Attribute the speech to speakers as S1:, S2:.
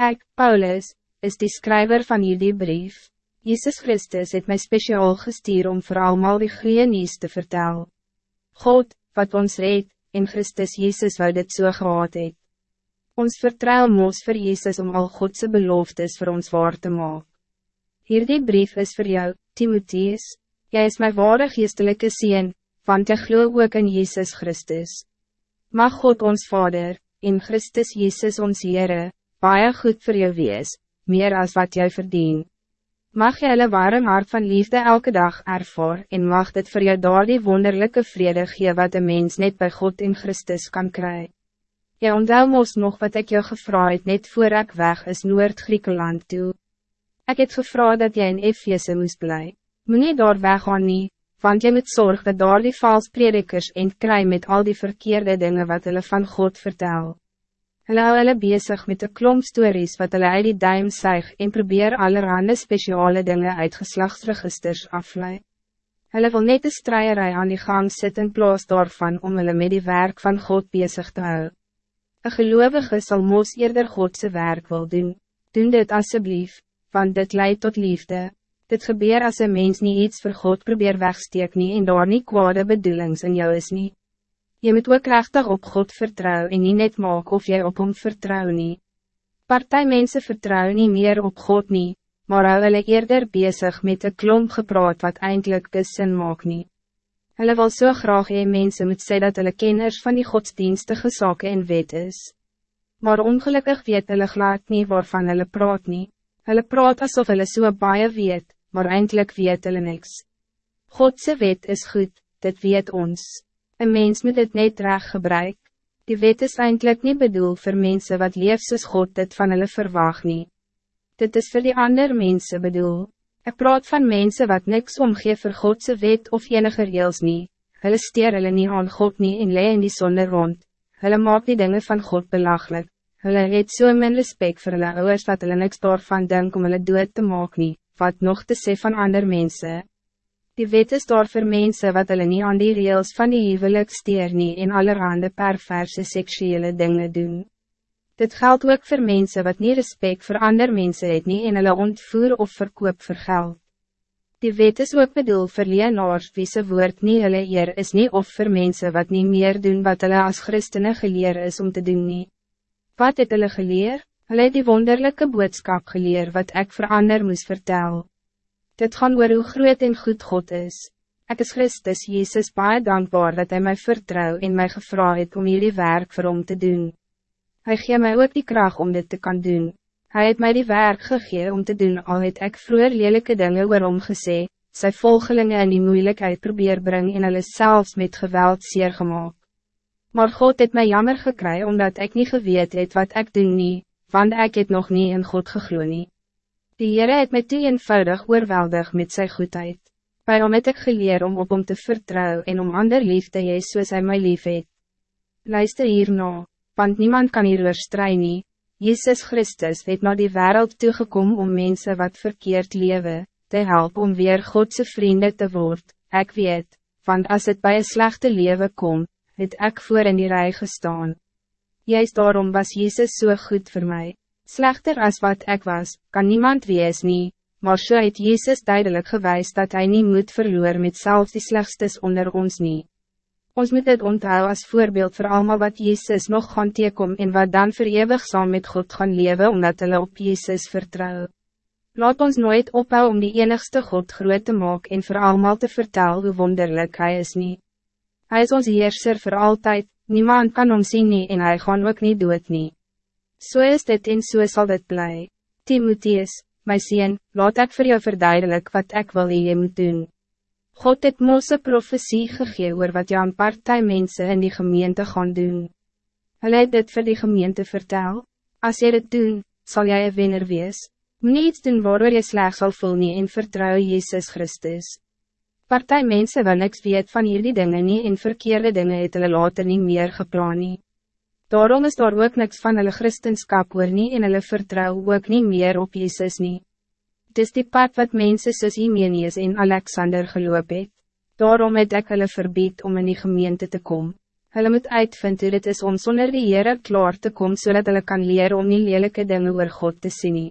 S1: Ik, Paulus, is die schrijver van jullie brief. Jezus Christus heeft mij speciaal gestuur om voor allemaal die goede nieuws te vertellen. God, wat ons reed, in Christus Jezus wou dit so gehad het. Ons vertrouw moos voor Jezus om al Godse beloftes voor ons waar te maken. Hierdie brief is voor jou, Timotheus. Jij is mijn ware geestelijke zien, want jy glo ook in Jezus Christus. Mag God ons Vader, in Christus Jezus ons Heere, baie goed voor jou wees, meer als wat jy verdien. Mag jy hulle warm hart van liefde elke dag ervoor en mag dit voor jou daar die wonderlijke vrede gee wat een mens net bij God in Christus kan krijgen. Jy onthou mos nog wat ik jou gevra het net voor ek weg is Noord-Griekenland toe. Ik het gevra dat jy in Efeze moest blij. Moet nie daar weggaan nie, want jy moet zorgen dat daar die vals predikers en kry met al die verkeerde dingen wat hulle van God vertel. Hulle hou hulle bezig met de klomp stories wat hulle uit die duim suig en probeer allerhande speciale dingen uit geslachtsregisters aflei. Hulle wil net een strijerij aan die gang sit in plaas daarvan om hulle met die werk van God bezig te hou. Een gelovige sal moos eerder Godse werk wil doen. Doen dit alsjeblieft, want dit leidt tot liefde. Dit gebeur als een mens niet iets voor God probeer wegsteek nie en daar nie kwade bedoelings in jou is niet. Je moet ook krachtig op God vertrouwen en niet net maak of jij op hem vertrouw nie. Partij mensen vertrouwen niet meer op God nie, maar hou hulle eerder bezig met een klomp gepraat wat eindelijk sin maak nie. Hulle wil so graag hee mense moet sê dat hulle kenners van die godsdienstige sake en wet is. Maar ongelukkig weet hulle glad nie waarvan hulle praat nie. Hulle praat asof hulle so baie weet, maar eindelijk weet hulle niks. Godse wet is goed, dit weet ons. Een mens moet het net reg gebruik. Die wet is eindelijk niet bedoeld voor mensen wat lief soos God dit van hulle verwaag nie. Dit is voor die ander mensen bedoel. Ik praat van mensen wat niks omgee vir Godse wet of enige reels nie. Hulle steer hulle nie aan God nie en lee in die sonde rond. Hulle maak die dingen van God belachelijk. Hulle het so min respect voor hulle ouders dat hulle niks daarvan denk om hulle dood te maak nie, wat nog te sê van ander mensen. Die wet is daar voor mensen wat hulle nie aan die reels van die huwelik steer nie en allerhande perverse seksuele dingen doen. Dit geldt ook voor mensen wat niet respect voor ander mensen het nie en hulle ontvoer of verkoop vir geld. Die wet is ook bedoel vir leenaars wie se woord nie hulle eer is nie of voor mensen wat niet meer doen wat hulle as christene geleer is om te doen nie. Wat het hulle geleer? Hulle het die wonderlijke boodskap geleer wat ik voor ander moest vertellen. Dit gaan oor hoe groot en goed God is. Ik is Christus Jezus baie dankbaar dat Hij mij vertrouw en mij gevraagd het om jullie werk voor om te doen. Hij geeft mij ook die kracht om dit te kan doen. Hij heeft mij die werk gegeven om te doen al het ek vroeger lelijke dingen waarom gesê, sy volgelingen in die moeilijkheid probeer brengen en hulle selfs met geweld zeer gemaakt. Maar God het mij jammer gekry omdat ik niet geweet het wat ik doen nie, want ik het nog niet in God gegloe nie. Die Heere het my toe eenvoudig oorweldig met zijn goedheid. Bij hom het ek geleer om op hom te vertrouwen en om ander lief te hee soos hy my lief het. Luister hierna, want niemand kan hier oorstrui nie. Jezus Christus het naar die wereld toegekom om mensen wat verkeerd leven, te helpen om weer Godse vrienden te worden. Ik weet, want als het bij een slechte leven komt, het ik voor in die rij gestaan. Juist daarom was Jezus zo so goed voor mij. Slechter als wat ik was, kan niemand wees nie, maar so het Jezus duidelijk gewijs dat hij niet moet verloor met zelfs die slegstes onder ons nie. Ons moet het onthou als voorbeeld voor allemaal wat Jezus nog gaan teekom en wat dan verewig saam met God gaan leven omdat hulle op Jezus vertrouw. Laat ons nooit ophou om die enigste God groot te maken en voor allemaal te vertellen hoe wonderlijk hij is niet. Hij is ons heerser voor altijd, niemand kan om zien nie en hij gaan ook niet dood niet. So is dit en so sal dit bly. Timotheus, my sien, laat ek vir jou verduidelik wat ek wil jy moet doen. God het Mose profetie gegee oor wat jou aan partij mense in die gemeente gaan doen. Hulle het dit vir die gemeente vertel. Als jy dit doen, zal jij een winner wees. Moet nie iets doen waardoor jy slecht sal voel nie en vertrouw Jezus Christus. Partij mense wil niks weet van hierdie dingen nie en verkeerde dingen het hulle later nie meer geplan nie. Daarom is daar ook niks van hulle christenskap oor nie en hulle vertrouw ook niet meer op Jezus nie. Het is die pad wat mensen soos Imenius en Alexander geloop het. Daarom het ek hulle verbied om in die gemeente te komen. Hulle moet uitvind hoe dit is om zonder die Heere klaar te komen zodat hulle kan leren om nie lelike dinge oor God te sien nie.